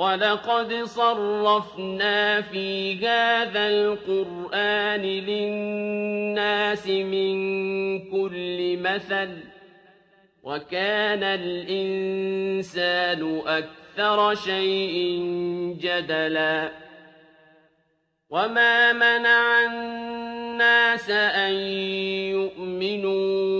وَلَقَدْ صَرَّفْنَا فِي هَٰذَا الْقُرْآنِ لِلنَّاسِ مِن كُلِّ مَثَلٍ ۚ وَكَانَ الْإِنسَانُ أَكْثَرَ شَيْءٍ جَدَلًا وَمَا مَنَعَ النَّاسَ أَن يُؤْمِنُوا